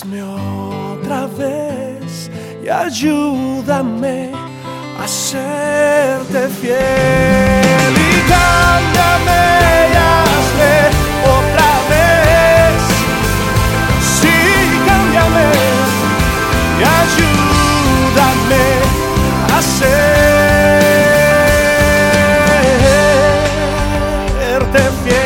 Hazme otra vez y ayúdame a serte fiel y cámbiame y hazme otra vez. Sí, cámbiame y ayúdame a serte fiel.